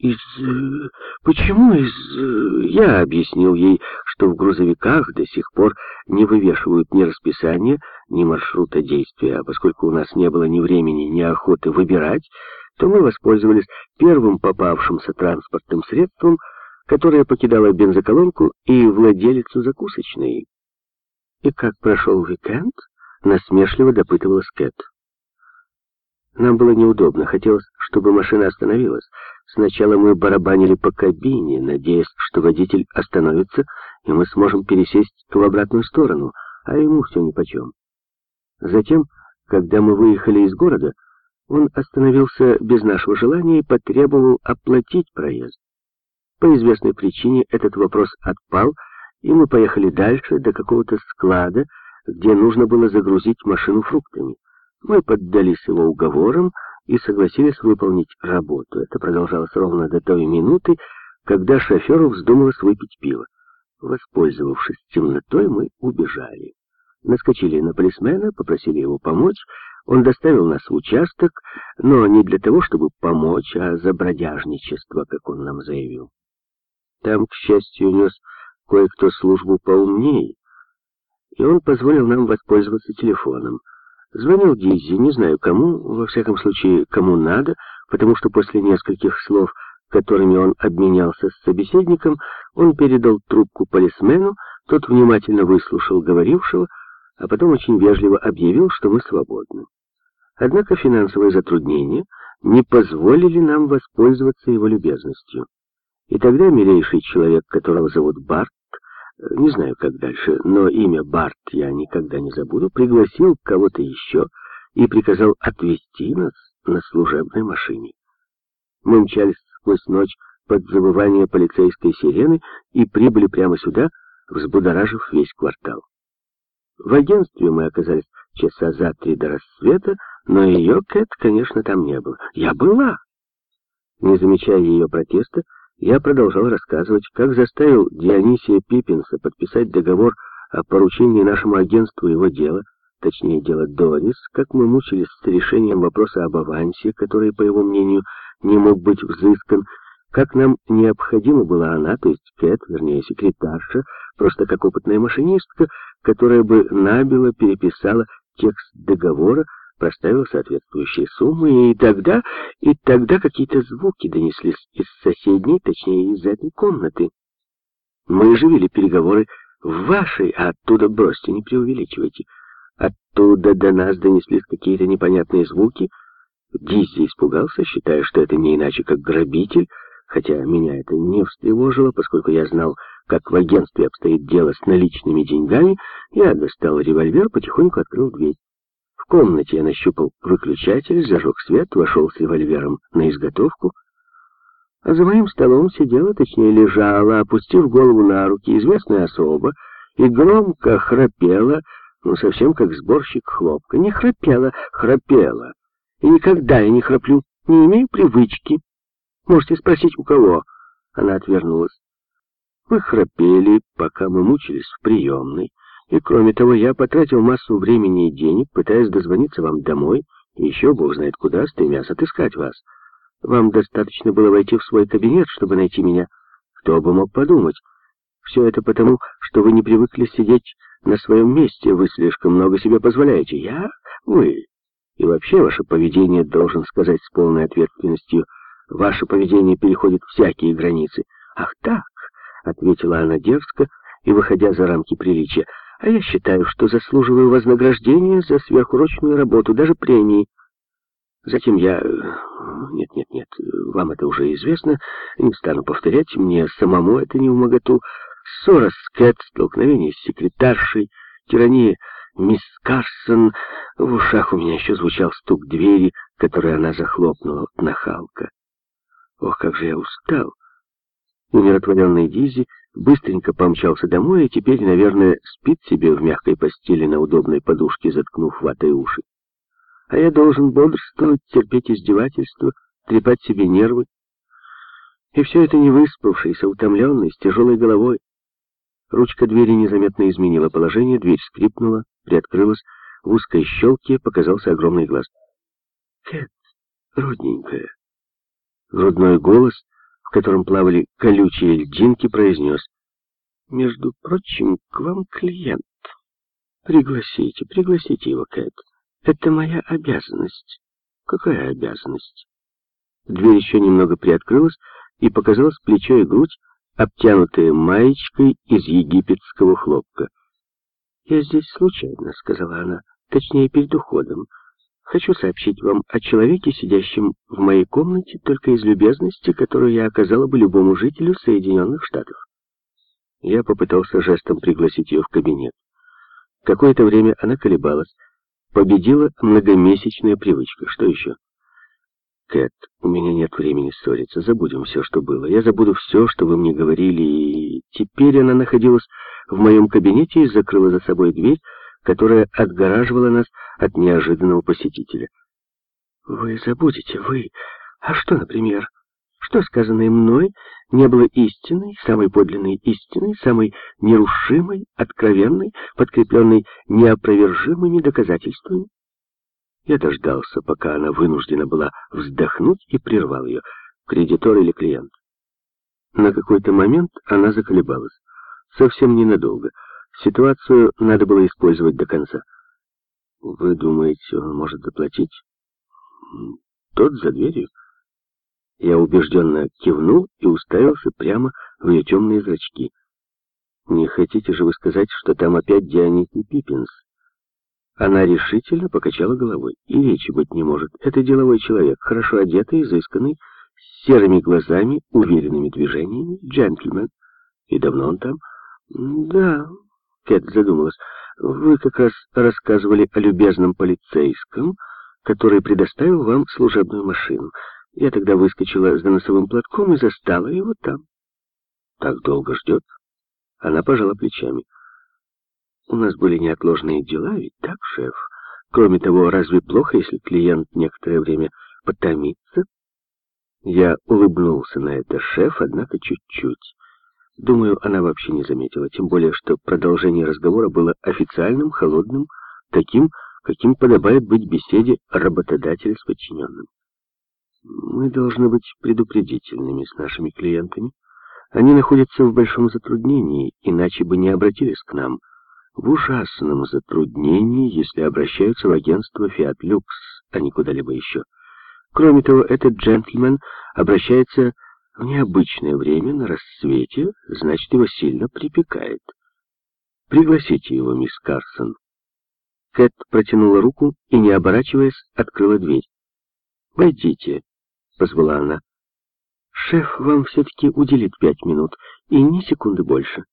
Из... Э, почему из... Э, я объяснил ей, что в грузовиках до сих пор не вывешивают ни расписания, ни маршрута действия, а поскольку у нас не было ни времени, ни охоты выбирать, то мы воспользовались первым попавшимся транспортным средством, которое покидало бензоколонку и владелицу закусочной. «И как прошел уикенд?» — насмешливо допытывалась Кэт. Нам было неудобно, хотелось, чтобы машина остановилась. Сначала мы барабанили по кабине, надеясь, что водитель остановится, и мы сможем пересесть в обратную сторону, а ему все нипочем. Затем, когда мы выехали из города, он остановился без нашего желания и потребовал оплатить проезд. По известной причине этот вопрос отпал, и мы поехали дальше до какого-то склада, где нужно было загрузить машину фруктами. Мы поддались его уговорам и согласились выполнить работу. Это продолжалось ровно до той минуты, когда шоферу вздумалось выпить пиво. Воспользовавшись темнотой, мы убежали. Наскочили на полисмена, попросили его помочь. Он доставил нас в участок, но не для того, чтобы помочь, а за бродяжничество, как он нам заявил. Там, к счастью, нес кое-кто службу поумнее, и он позволил нам воспользоваться телефоном. Звонил Дизи, не знаю кому, во всяком случае, кому надо, потому что после нескольких слов, которыми он обменялся с собеседником, он передал трубку полисмену, тот внимательно выслушал говорившего, а потом очень вежливо объявил, что мы свободны. Однако финансовые затруднения не позволили нам воспользоваться его любезностью. И тогда милейший человек, которого зовут Барт, не знаю, как дальше, но имя Барт я никогда не забуду, пригласил кого-то еще и приказал отвезти нас на служебной машине. Мы мчались сквозь ночь под завывание полицейской сирены и прибыли прямо сюда, взбудоражив весь квартал. В агентстве мы оказались часа за три до рассвета, но ее, Кэт, конечно, там не было. Я была. Не замечая ее протеста, я продолжал рассказывать, как заставил Дионисия Пиппинса подписать договор о поручении нашему агентству его дела, точнее дело Дорис, как мы мучились с решением вопроса об авансе, который, по его мнению, не мог быть взыскан, как нам необходима была она, то есть Кэт, вернее секретарша, просто как опытная машинистка, которая бы набело переписала текст договора, проставил соответствующие суммы, и тогда, и тогда какие-то звуки донеслись из соседней, точнее, из этой комнаты. Мы же вели переговоры в вашей, а оттуда бросьте, не преувеличивайте. Оттуда до нас донеслись какие-то непонятные звуки. Диззи испугался, считая, что это не иначе, как грабитель, хотя меня это не встревожило, поскольку я знал, как в агентстве обстоит дело с наличными деньгами, я достал револьвер, потихоньку открыл дверь комнате я нащупал выключатель, зажег свет, вошел с револьвером на изготовку, а за моим столом сидела, точнее лежала, опустив голову на руки, известная особа, и громко храпела, ну, совсем как сборщик хлопка. Не храпела, храпела. И никогда я не храплю, не имею привычки. Можете спросить, у кого? Она отвернулась. Мы храпели, пока мы мучились в приемной. И кроме того, я потратил массу времени и денег, пытаясь дозвониться вам домой, и еще бог знает куда, стремясь отыскать вас. Вам достаточно было войти в свой кабинет, чтобы найти меня. Кто бы мог подумать? Все это потому, что вы не привыкли сидеть на своем месте, вы слишком много себе позволяете. Я? Вы. И вообще ваше поведение, должен сказать с полной ответственностью, ваше поведение переходит всякие границы. Ах так, ответила она дерзко и выходя за рамки приличия. А я считаю, что заслуживаю вознаграждения за сверхурочную работу, даже премии. Затем я... Нет, нет, нет, вам это уже известно, не стану повторять, мне самому это не умоготу. Ссора с Кэт, столкновение с секретаршей, тирания мисс Карсон. В ушах у меня еще звучал стук двери, который она захлопнула, нахалка. Ох, как же я устал. Умиротворенный Дизи быстренько помчался домой и теперь, наверное, спит себе в мягкой постели на удобной подушке, заткнув ватой уши. А я должен бодрствовать, терпеть издевательства, трепать себе нервы. И все это не выспавшийся, утомленный, с тяжелой головой. Ручка двери незаметно изменила положение, дверь скрипнула, приоткрылась, в узкой щелке показался огромный глаз. «Кэт, родненькая!» Грудной голос в котором плавали колючие льдинки, произнес. «Между прочим, к вам клиент. Пригласите, пригласите его, Кэт. Это моя обязанность». «Какая обязанность?» Дверь еще немного приоткрылась, и показалось плечо и грудь, обтянутые маечкой из египетского хлопка. «Я здесь случайно», — сказала она, — «точнее, перед уходом. Хочу сообщить вам о человеке, сидящем в моей комнате только из любезности, которую я оказала бы любому жителю Соединенных Штатов». Я попытался жестом пригласить ее в кабинет. Какое-то время она колебалась. Победила многомесячная привычка. Что еще? Кэт, у меня нет времени ссориться. Забудем все, что было. Я забуду все, что вы мне говорили. И теперь она находилась в моем кабинете и закрыла за собой дверь, которая отгораживала нас от неожиданного посетителя. Вы забудете, вы... А что, например? Что сказанное мной не было истиной, самой подлинной истиной, самой нерушимой, откровенной, подкрепленной неопровержимыми доказательствами? Я дождался, пока она вынуждена была вздохнуть и прервал ее. Кредитор или клиент? На какой-то момент она заколебалась. Совсем ненадолго. Ситуацию надо было использовать до конца. Вы думаете, он может заплатить? Тот за дверью. Я убежденно кивнул и уставился прямо в ее темные зрачки. Не хотите же вы сказать, что там опять Дионисий Пиппинс? Она решительно покачала головой. И речи быть не может. Это деловой человек, хорошо одетый, изысканный, с серыми глазами, уверенными движениями, джентльмен. И давно он там? Да, Кэт задумалась. Вы как раз рассказывали о любезном полицейском, который предоставил вам служебную машину. Я тогда выскочила за носовым платком и застала его там. Так долго ждет? Она пожала плечами. У нас были неотложные дела, ведь так, шеф? Кроме того, разве плохо, если клиент некоторое время потомится? Я улыбнулся на это, шеф, однако чуть-чуть. Думаю, она вообще не заметила, тем более, что продолжение разговора было официальным, холодным, таким, каким подобает быть беседе работодателя с подчиненным. Мы должны быть предупредительными с нашими клиентами. Они находятся в большом затруднении, иначе бы не обратились к нам в ужасном затруднении, если обращаются в агентство Fiat Lux, а не куда-либо еще. Кроме того, этот джентльмен обращается в необычное время, на рассвете, значит, его сильно припекает. Пригласите его, мисс Карсон. Кэт протянула руку и, не оборачиваясь, открыла дверь. «Войдите», — позвала она. «Шеф вам все-таки уделит пять минут, и ни секунды больше».